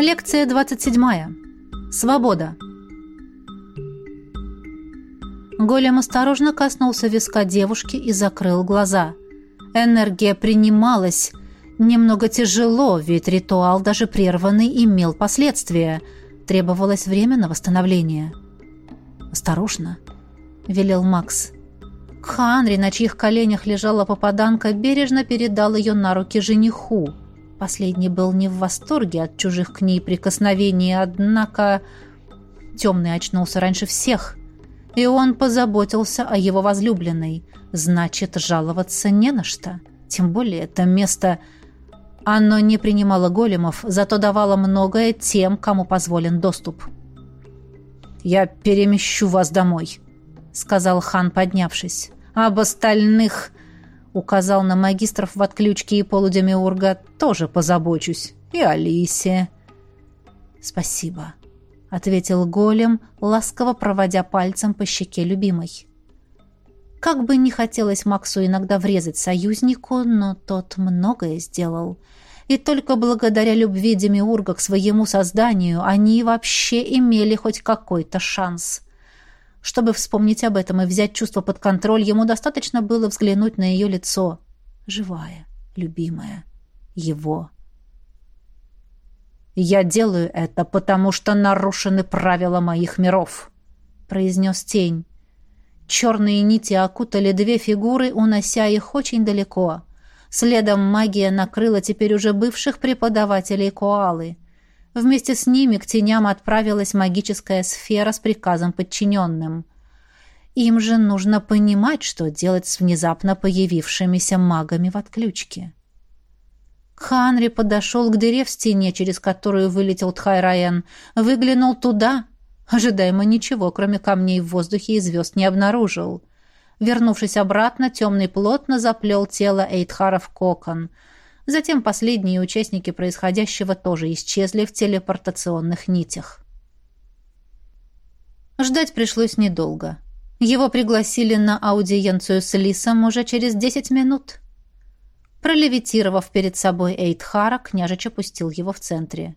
Лекция 27. Свобода. Голем осторожно коснулся виска девушки и закрыл глаза. Энергия принималась. Немного тяжело, ведь ритуал, даже прерванный, имел последствия. Требовалось время на восстановление. «Осторожно», — велел Макс. Ханри, на чьих коленях лежала попаданка, бережно передал ее на руки жениху — Последний был не в восторге от чужих к ней прикосновений, однако темный очнулся раньше всех, и он позаботился о его возлюбленной. Значит, жаловаться не на что. Тем более это место... Оно не принимало големов, зато давало многое тем, кому позволен доступ. «Я перемещу вас домой», — сказал хан, поднявшись. «Об остальных указал на магистров в отключке и полудемиурга, тоже позабочусь. И Алисе. Спасибо, ответил голем, ласково проводя пальцем по щеке любимой. Как бы не хотелось Максу иногда врезать союзнику, но тот многое сделал. И только благодаря любви Демиурга к своему созданию они вообще имели хоть какой-то шанс — чтобы вспомнить об этом и взять чувство под контроль, ему достаточно было взглянуть на ее лицо. Живая, любимая, его. «Я делаю это, потому что нарушены правила моих миров», — произнес тень. Черные нити окутали две фигуры, унося их очень далеко. Следом магия накрыла теперь уже бывших преподавателей коалы — Вместе с ними к теням отправилась магическая сфера с приказом подчиненным. Им же нужно понимать, что делать с внезапно появившимися магами в отключке. Ханри подошел к дыре в стене, через которую вылетел Тхайраен, выглянул туда. Ожидаемо ничего, кроме камней в воздухе и звезд, не обнаружил. Вернувшись обратно, темный плотно заплел тело Эйтхара в кокон — Затем последние участники происходящего тоже исчезли в телепортационных нитях. Ждать пришлось недолго. Его пригласили на аудиенцию с Лисом уже через 10 минут. Пролевитировав перед собой Эйдхара, княжич опустил его в центре.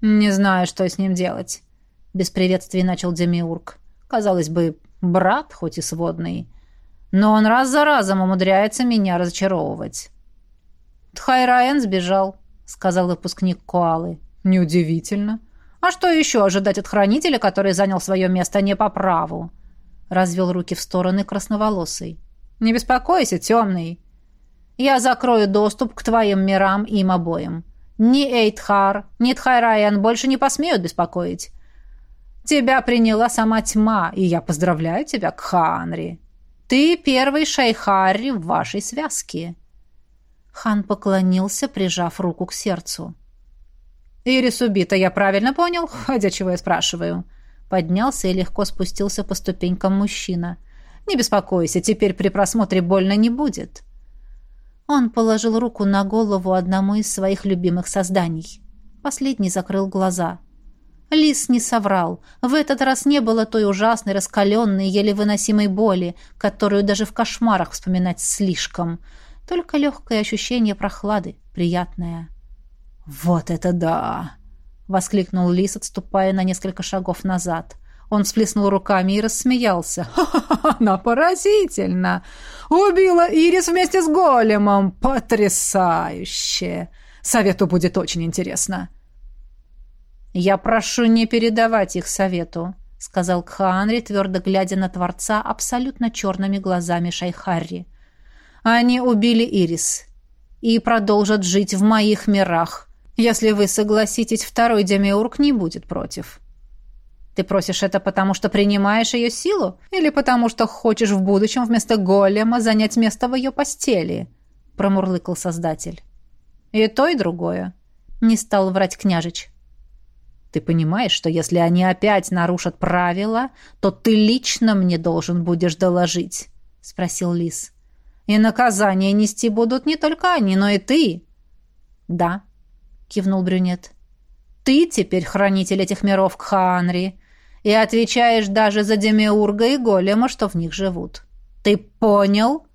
«Не знаю, что с ним делать», — без приветствий начал Демиург. «Казалось бы, брат, хоть и сводный, но он раз за разом умудряется меня разочаровывать». Тхай Райан сбежал, сказал выпускник Коалы. Неудивительно. А что еще ожидать от хранителя, который занял свое место не по праву? Развел руки в стороны красноволосый. Не беспокойся, темный. Я закрою доступ к твоим мирам им обоим. Ни Эйтхар, ни Тхайраян больше не посмеют беспокоить. Тебя приняла сама тьма, и я поздравляю тебя, Кханри. Ты первый шейхари в вашей связке. Хан поклонился, прижав руку к сердцу. «Ирис убита, я правильно понял? Хотя чего я спрашиваю?» Поднялся и легко спустился по ступенькам мужчина. «Не беспокойся, теперь при просмотре больно не будет». Он положил руку на голову одному из своих любимых созданий. Последний закрыл глаза. Лис не соврал. В этот раз не было той ужасной, раскаленной, еле выносимой боли, которую даже в кошмарах вспоминать слишком – только легкое ощущение прохлады, приятное. «Вот это да!» — воскликнул Лис, отступая на несколько шагов назад. Он всплеснул руками и рассмеялся. «Ха-ха-ха! Она поразительно! Убила Ирис вместе с големом! Потрясающе! Совету будет очень интересно!» «Я прошу не передавать их совету», — сказал Кхаанри, твердо глядя на Творца абсолютно черными глазами Шайхарри. Они убили Ирис и продолжат жить в моих мирах. Если вы согласитесь, второй Демиург не будет против. Ты просишь это потому, что принимаешь ее силу? Или потому, что хочешь в будущем вместо голема занять место в ее постели?» Промурлыкал создатель. «И то, и другое», — не стал врать княжич. «Ты понимаешь, что если они опять нарушат правила, то ты лично мне должен будешь доложить?» — спросил лис. — и наказание нести будут не только они, но и ты. Да, кивнул брюнет. Ты теперь хранитель этих миров Кханри и отвечаешь даже за Демиурга и Голема, что в них живут. Ты понял?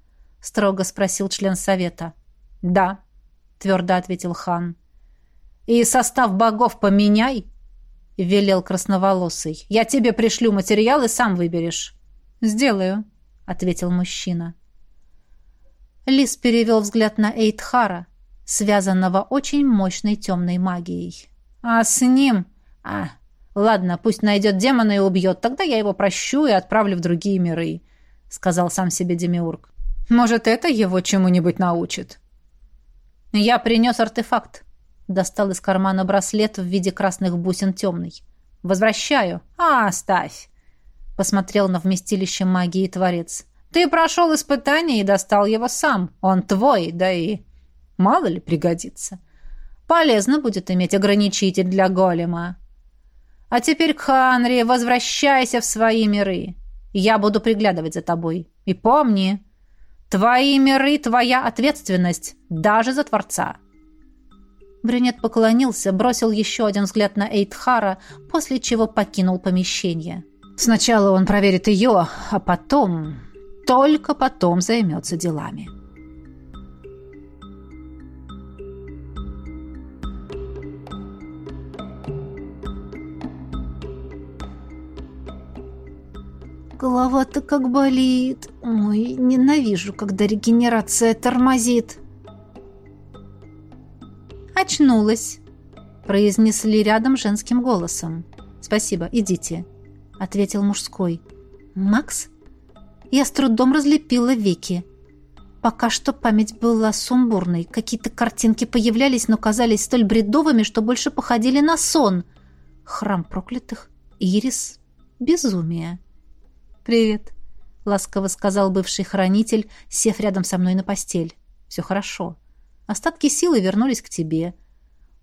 строго спросил член совета. Да, твердо ответил хан. И состав богов поменяй, — велел красноволосый. «Я тебе пришлю материал и сам выберешь». «Сделаю», — ответил мужчина. Лис перевел взгляд на Эйтхара, связанного очень мощной темной магией. «А с ним? А, ладно, пусть найдет демона и убьет, тогда я его прощу и отправлю в другие миры», — сказал сам себе Демиург. «Может, это его чему-нибудь научит?» «Я принес артефакт», — достал из кармана браслет в виде красных бусин темный. «Возвращаю». «А, оставь», — посмотрел на вместилище магии Творец. Ты прошел испытание и достал его сам. Он твой, да и... Мало ли пригодится. Полезно будет иметь ограничитель для голема. А теперь, Ханри, возвращайся в свои миры. Я буду приглядывать за тобой. И помни, твои миры — твоя ответственность, даже за Творца». Брюнет поклонился, бросил еще один взгляд на Эйтхара, после чего покинул помещение. Сначала он проверит ее, а потом только потом займется делами. Голова-то как болит. Ой, ненавижу, когда регенерация тормозит. Очнулась, произнесли рядом женским голосом. Спасибо, идите, ответил мужской. Макс я с трудом разлепила веки. Пока что память была сумбурной. Какие-то картинки появлялись, но казались столь бредовыми, что больше походили на сон. Храм проклятых, Ирис, безумие. «Привет», — ласково сказал бывший хранитель, сев рядом со мной на постель. «Все хорошо. Остатки силы вернулись к тебе.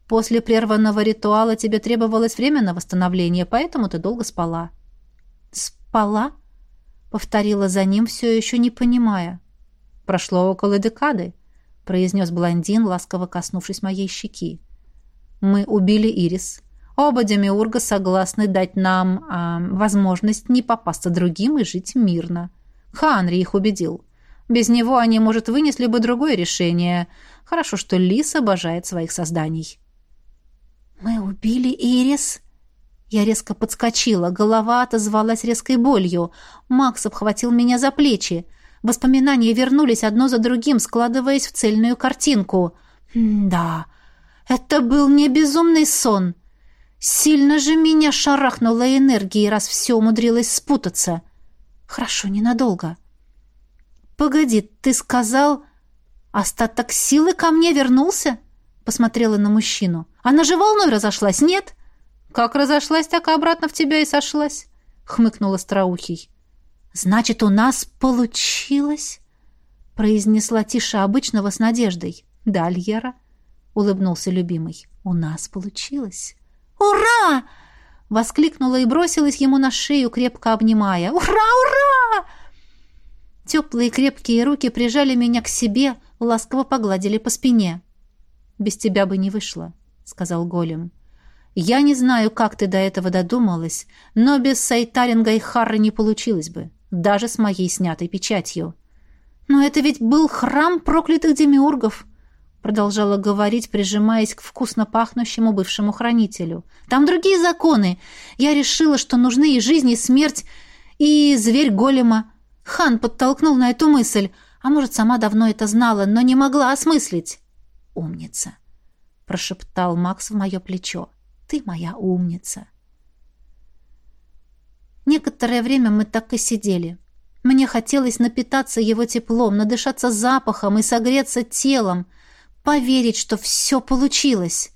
После прерванного ритуала тебе требовалось время на восстановление, поэтому ты долго спала». «Спала?» повторила за ним все еще не понимая. «Прошло около декады», — произнес блондин, ласково коснувшись моей щеки. «Мы убили Ирис. Оба Демиурга согласны дать нам э, возможность не попасться другим и жить мирно. Ханри их убедил. Без него они, может, вынесли бы другое решение. Хорошо, что Лис обожает своих созданий». «Мы убили Ирис?» Я резко подскочила, голова отозвалась резкой болью. Макс обхватил меня за плечи. Воспоминания вернулись одно за другим, складываясь в цельную картинку. «Да, это был не безумный сон. Сильно же меня шарахнула энергией, раз все умудрилось спутаться. Хорошо, ненадолго». «Погоди, ты сказал, остаток силы ко мне вернулся?» Посмотрела на мужчину. «Она же волной разошлась, нет?» Как разошлась, так и обратно в тебя и сошлась, хмыкнула Страухий. Значит, у нас получилось, произнесла тише обычного с надеждой. Дальера. Улыбнулся любимый. У нас получилось. Ура! воскликнула и бросилась ему на шею, крепко обнимая. «Ура! Ура!» Теплые крепкие руки прижали меня к себе, ласково погладили по спине. «Без тебя бы не вышло», — сказал голем. Я не знаю, как ты до этого додумалась, но без Сайтаринга и Харры не получилось бы, даже с моей снятой печатью. Но это ведь был храм проклятых демиургов, продолжала говорить, прижимаясь к вкусно пахнущему бывшему хранителю. Там другие законы. Я решила, что нужны и жизнь, и смерть, и зверь голема. Хан подтолкнул на эту мысль, а может, сама давно это знала, но не могла осмыслить. Умница, прошептал Макс в мое плечо ты моя умница. Некоторое время мы так и сидели. Мне хотелось напитаться его теплом, надышаться запахом и согреться телом, поверить, что все получилось.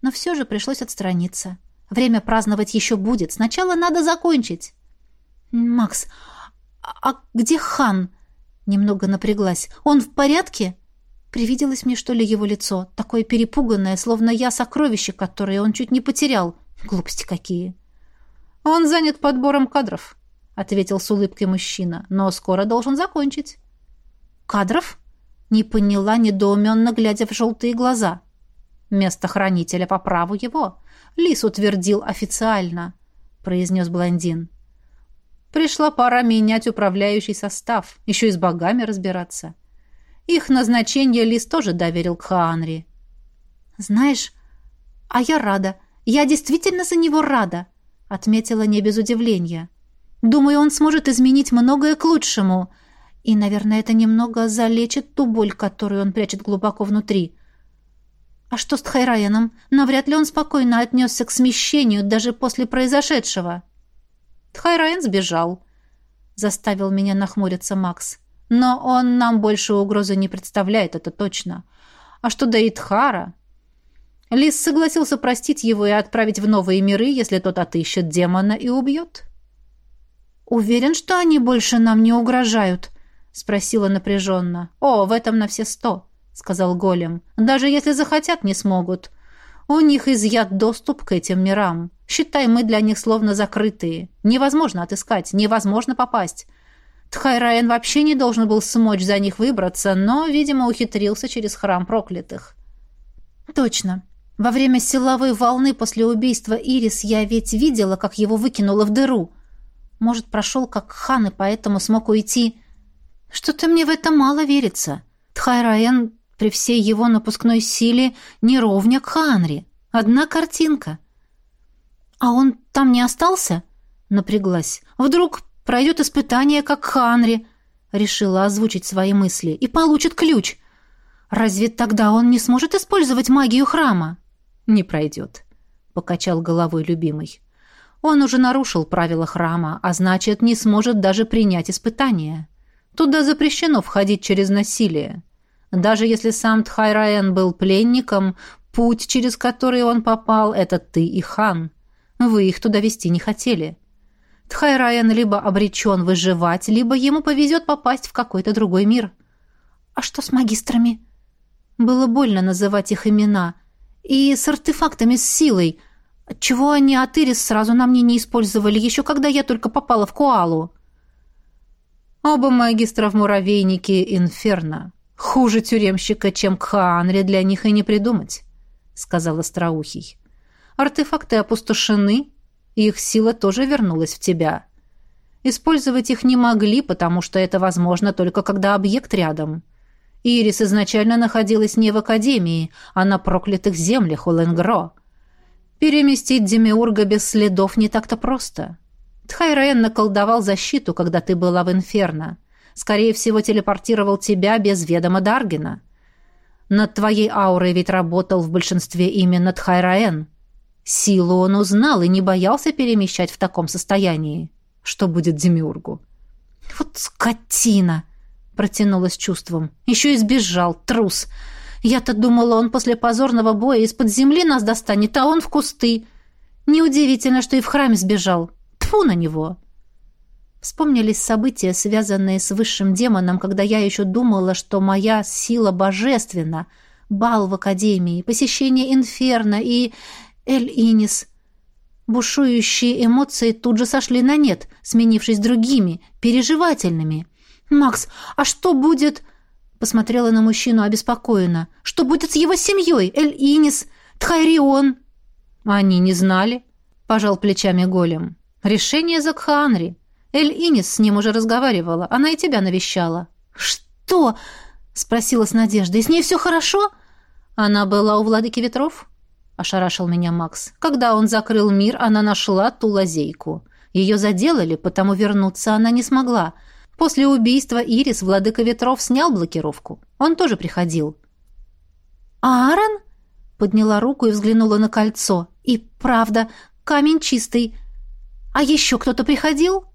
Но все же пришлось отстраниться. Время праздновать еще будет. Сначала надо закончить. «Макс, а где Хан?» Немного напряглась. «Он в порядке?» Привиделось мне, что ли, его лицо, такое перепуганное, словно я сокровище, которое он чуть не потерял. Глупости какие. Он занят подбором кадров, ответил с улыбкой мужчина, но скоро должен закончить. Кадров? Не поняла, недоуменно глядя в желтые глаза. Место хранителя по праву его. Лис утвердил официально, произнес блондин. Пришла пора менять управляющий состав, еще и с богами разбираться. — их назначение Лис тоже доверил Ханри. «Знаешь, а я рада. Я действительно за него рада», — отметила не без удивления. «Думаю, он сможет изменить многое к лучшему. И, наверное, это немного залечит ту боль, которую он прячет глубоко внутри». А что с Тхайраеном? Навряд ли он спокойно отнесся к смещению даже после произошедшего. Тхайраен сбежал. Заставил меня нахмуриться Макс. Но он нам больше угрозы не представляет, это точно. А что до Итхара? Лис согласился простить его и отправить в новые миры, если тот отыщет демона и убьет. «Уверен, что они больше нам не угрожают?» — спросила напряженно. «О, в этом на все сто», — сказал голем. «Даже если захотят, не смогут. У них изъят доступ к этим мирам. Считай, мы для них словно закрытые. Невозможно отыскать, невозможно попасть. Тхай Райан вообще не должен был смочь за них выбраться, но, видимо, ухитрился через храм проклятых. Точно. Во время силовой волны после убийства Ирис я ведь видела, как его выкинуло в дыру. Может, прошел как хан и поэтому смог уйти. Что-то мне в это мало верится. Тхай Райан при всей его напускной силе не ровня к Ханри. Одна картинка. А он там не остался? Напряглась. Вдруг пройдет испытание, как Ханри», — решила озвучить свои мысли, — «и получит ключ. Разве тогда он не сможет использовать магию храма?» «Не пройдет», — покачал головой любимый. «Он уже нарушил правила храма, а значит, не сможет даже принять испытание. Туда запрещено входить через насилие. Даже если сам Тхайраен был пленником, путь, через который он попал, — это ты и хан. Вы их туда вести не хотели». Тхай Райан либо обречен выживать, либо ему повезет попасть в какой-то другой мир. А что с магистрами? Было больно называть их имена. И с артефактами с силой. Чего они Атырис сразу на мне не использовали, еще когда я только попала в Куалу? Оба магистра в муравейнике Инферно. Хуже тюремщика, чем Кхаанри, для них и не придумать, — сказал Остроухий. Артефакты опустошены, их сила тоже вернулась в тебя. Использовать их не могли, потому что это возможно только когда объект рядом. Ирис изначально находилась не в Академии, а на проклятых землях у Ленгро. Переместить Демиурга без следов не так-то просто. Тхайрен наколдовал защиту, когда ты была в Инферно. Скорее всего, телепортировал тебя без ведома Даргина. Над твоей аурой ведь работал в большинстве именно Тхайраэн. Силу он узнал и не боялся перемещать в таком состоянии. Что будет Демиургу? «Вот скотина!» — протянула чувством. «Еще и сбежал, трус! Я-то думала, он после позорного боя из-под земли нас достанет, а он в кусты. Неудивительно, что и в храме сбежал. Тфу на него!» Вспомнились события, связанные с высшим демоном, когда я еще думала, что моя сила божественна, бал в академии, посещение инферно и Эль Инис. Бушующие эмоции тут же сошли на нет, сменившись другими, переживательными. «Макс, а что будет...» Посмотрела на мужчину обеспокоенно. «Что будет с его семьей? Эль Инис? Тхайрион?» «Они не знали», — пожал плечами голем. «Решение Закхаанри. Эль Инис с ним уже разговаривала. Она и тебя навещала». «Что?» — спросила с надеждой. «С ней все хорошо?» «Она была у владыки ветров?» ошарашил меня Макс. Когда он закрыл мир, она нашла ту лазейку. Ее заделали, потому вернуться она не смогла. После убийства Ирис владыка ветров снял блокировку. Он тоже приходил. «Аарон?» — подняла руку и взглянула на кольцо. «И правда, камень чистый. А еще кто-то приходил?»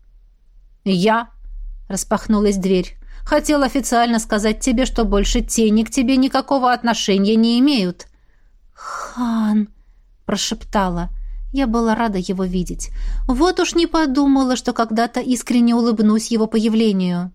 «Я!» — распахнулась дверь. «Хотел официально сказать тебе, что больше тени к тебе никакого отношения не имеют». «Хан!» — прошептала. Я была рада его видеть. Вот уж не подумала, что когда-то искренне улыбнусь его появлению.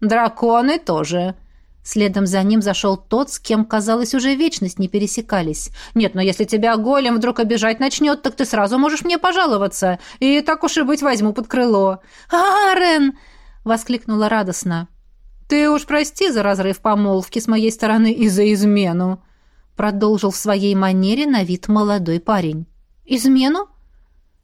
«Драконы тоже!» Следом за ним зашел тот, с кем, казалось, уже вечность не пересекались. «Нет, но если тебя голем вдруг обижать начнет, так ты сразу можешь мне пожаловаться. И так уж и быть возьму под крыло». «Арен!» — воскликнула радостно. «Ты уж прости за разрыв помолвки с моей стороны и за измену», Продолжил в своей манере на вид молодой парень. «Измену?»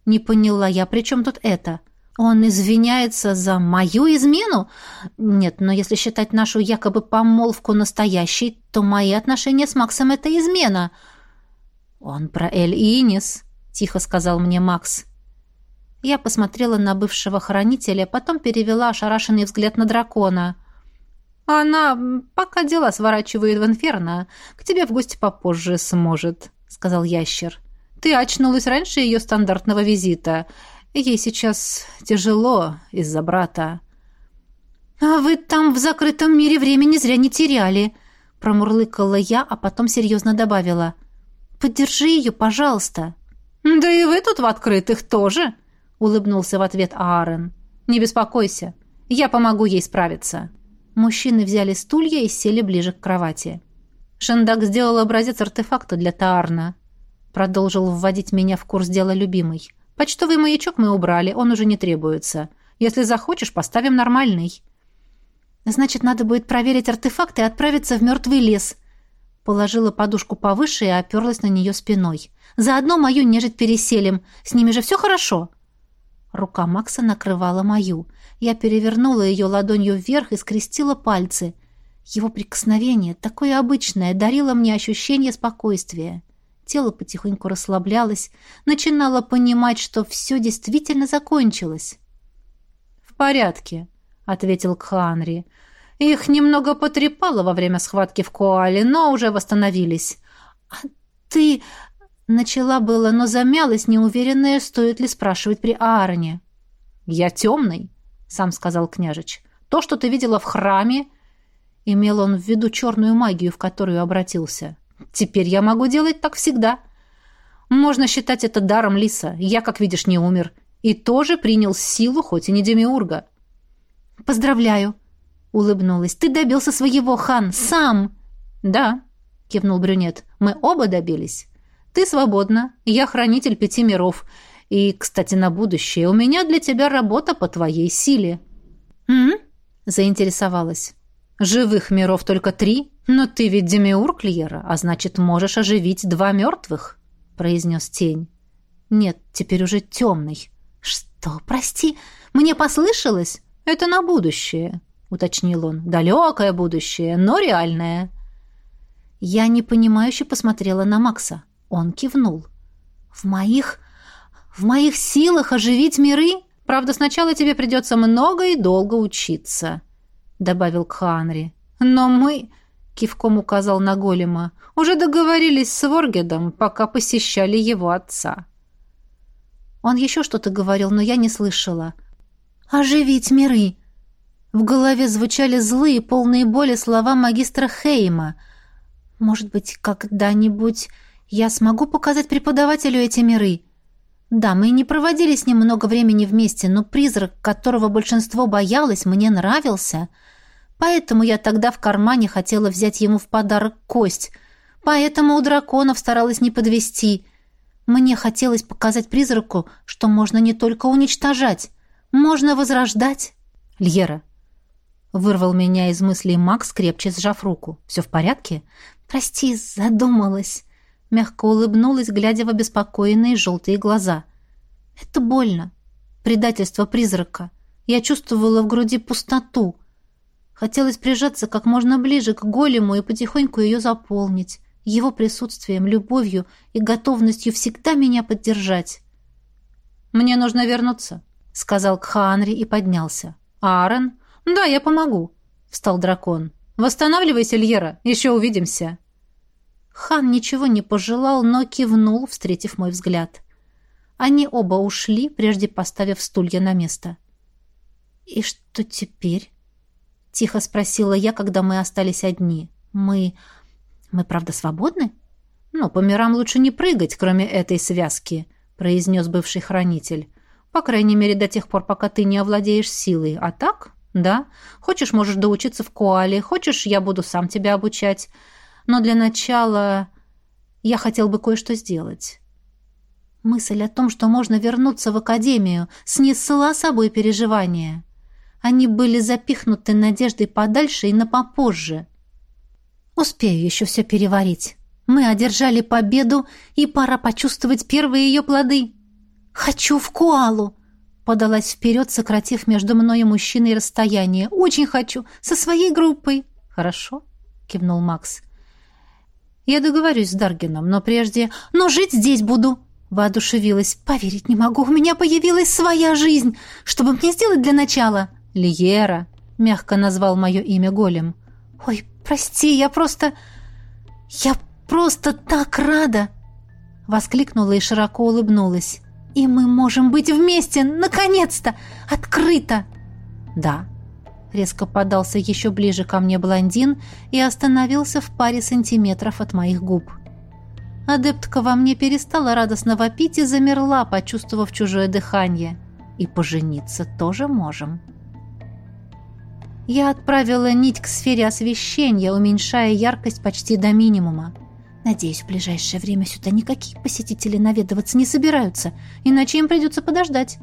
Не поняла я, при чем тут это? Он извиняется за мою измену? Нет, но если считать нашу якобы помолвку настоящей, то мои отношения с Максом — это измена. Он про Эль и Инис, — тихо сказал мне Макс. Я посмотрела на бывшего хранителя, потом перевела ошарашенный взгляд на дракона — «Она пока дела сворачивает в инферно. К тебе в гости попозже сможет», — сказал ящер. «Ты очнулась раньше ее стандартного визита. Ей сейчас тяжело из-за брата». «А вы там в закрытом мире времени зря не теряли», — промурлыкала я, а потом серьезно добавила. «Поддержи ее, пожалуйста». «Да и вы тут в открытых тоже», — улыбнулся в ответ Аарон. «Не беспокойся, я помогу ей справиться». Мужчины взяли стулья и сели ближе к кровати. «Шандак сделал образец артефакта для Таарна», — продолжил вводить меня в курс дела любимый. «Почтовый маячок мы убрали, он уже не требуется. Если захочешь, поставим нормальный». «Значит, надо будет проверить артефакт и отправиться в мертвый лес», — положила подушку повыше и оперлась на нее спиной. «Заодно мою нежить переселим. С ними же все хорошо?» Рука Макса накрывала мою. Я перевернула ее ладонью вверх и скрестила пальцы. Его прикосновение, такое обычное, дарило мне ощущение спокойствия. Тело потихоньку расслаблялось, начинало понимать, что все действительно закончилось. «В порядке», — ответил Кханри. «Их немного потрепало во время схватки в Коале, но уже восстановились». «А ты... Начала было, но замялась, неуверенная, стоит ли спрашивать при Аароне. «Я темный», — сам сказал княжич. «То, что ты видела в храме...» Имел он в виду черную магию, в которую обратился. «Теперь я могу делать так всегда. Можно считать это даром лиса. Я, как видишь, не умер. И тоже принял силу, хоть и не демиурга». «Поздравляю», — улыбнулась. «Ты добился своего, хан, сам!» «Да», — кивнул брюнет. «Мы оба добились». Ты свободна, я хранитель пяти миров. И, кстати, на будущее, у меня для тебя работа по твоей силе». «М?», -м – заинтересовалась. «Живых миров только три, но ты ведь демиург Льера, а значит, можешь оживить два мертвых», – произнес тень. «Нет, теперь уже темный». «Что? Прости, мне послышалось? Это на будущее», — уточнил он. «Далекое будущее, но реальное». Я непонимающе посмотрела на Макса. Он кивнул. «В моих... в моих силах оживить миры? Правда, сначала тебе придется много и долго учиться», — добавил Кханри. «Но мы...» — кивком указал на голема. «Уже договорились с Воргедом, пока посещали его отца». Он еще что-то говорил, но я не слышала. «Оживить миры!» В голове звучали злые, полные боли слова магистра Хейма. «Может быть, когда-нибудь...» Я смогу показать преподавателю эти миры. Да, мы не проводили с ним много времени вместе, но призрак, которого большинство боялось, мне нравился. Поэтому я тогда в кармане хотела взять ему в подарок кость. Поэтому у драконов старалась не подвести. Мне хотелось показать призраку, что можно не только уничтожать, можно возрождать. Льера. Вырвал меня из мыслей Макс, крепче сжав руку. «Все в порядке?» «Прости, задумалась» мягко улыбнулась, глядя в обеспокоенные желтые глаза. «Это больно. Предательство призрака. Я чувствовала в груди пустоту. Хотелось прижаться как можно ближе к голему и потихоньку ее заполнить, его присутствием, любовью и готовностью всегда меня поддержать. «Мне нужно вернуться», — сказал Кханри и поднялся. «Аарон?» «Да, я помогу», — встал дракон. «Восстанавливайся, Льера, еще увидимся». Хан ничего не пожелал, но кивнул, встретив мой взгляд. Они оба ушли, прежде поставив стулья на место. «И что теперь?» — тихо спросила я, когда мы остались одни. «Мы... мы правда свободны?» «Ну, по мирам лучше не прыгать, кроме этой связки», — произнес бывший хранитель. «По крайней мере, до тех пор, пока ты не овладеешь силой. А так? Да. Хочешь, можешь доучиться в Куале. Хочешь, я буду сам тебя обучать но для начала я хотел бы кое-что сделать. Мысль о том, что можно вернуться в академию, снесла собой переживания. Они были запихнуты надеждой подальше и на попозже. Успею еще все переварить. Мы одержали победу, и пора почувствовать первые ее плоды. «Хочу в Куалу!» Подалась вперед, сократив между мной и мужчиной расстояние. «Очень хочу! Со своей группой!» «Хорошо!» — кивнул Макс. Я договорюсь с Даргином, но прежде... Но жить здесь буду!» Воодушевилась. «Поверить не могу, у меня появилась своя жизнь! Что бы мне сделать для начала?» «Лиера!» — мягко назвал мое имя Голем. «Ой, прости, я просто... Я просто так рада!» Воскликнула и широко улыбнулась. «И мы можем быть вместе, наконец-то! Открыто!» «Да, Резко подался еще ближе ко мне блондин и остановился в паре сантиметров от моих губ. Адептка во мне перестала радостно вопить и замерла, почувствовав чужое дыхание. И пожениться тоже можем. Я отправила нить к сфере освещения, уменьшая яркость почти до минимума. Надеюсь, в ближайшее время сюда никакие посетители наведываться не собираются, иначе им придется подождать.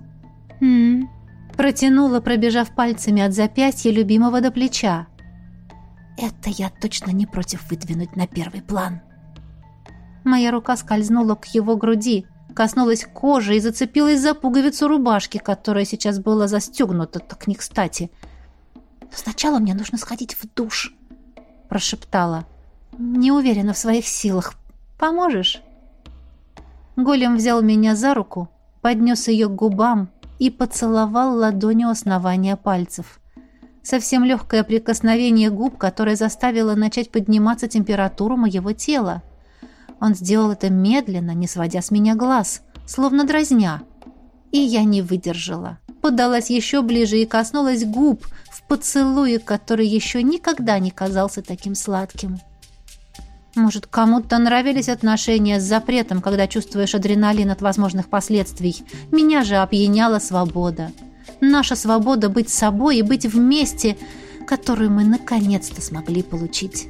Хм, Протянула, пробежав пальцами от запястья любимого до плеча. «Это я точно не против выдвинуть на первый план». Моя рука скользнула к его груди, коснулась кожи и зацепилась за пуговицу рубашки, которая сейчас была застегнута так не кстати. «Но сначала мне нужно сходить в душ», — прошептала. «Не уверена в своих силах. Поможешь?» Голем взял меня за руку, поднес ее к губам, и поцеловал ладонью основания пальцев. Совсем легкое прикосновение губ, которое заставило начать подниматься температуру моего тела. Он сделал это медленно, не сводя с меня глаз, словно дразня. И я не выдержала. Подалась еще ближе и коснулась губ в поцелуе, который еще никогда не казался таким сладким. Может, кому-то нравились отношения с запретом, когда чувствуешь адреналин от возможных последствий. Меня же опьяняла свобода. Наша свобода быть собой и быть вместе, которую мы наконец-то смогли получить.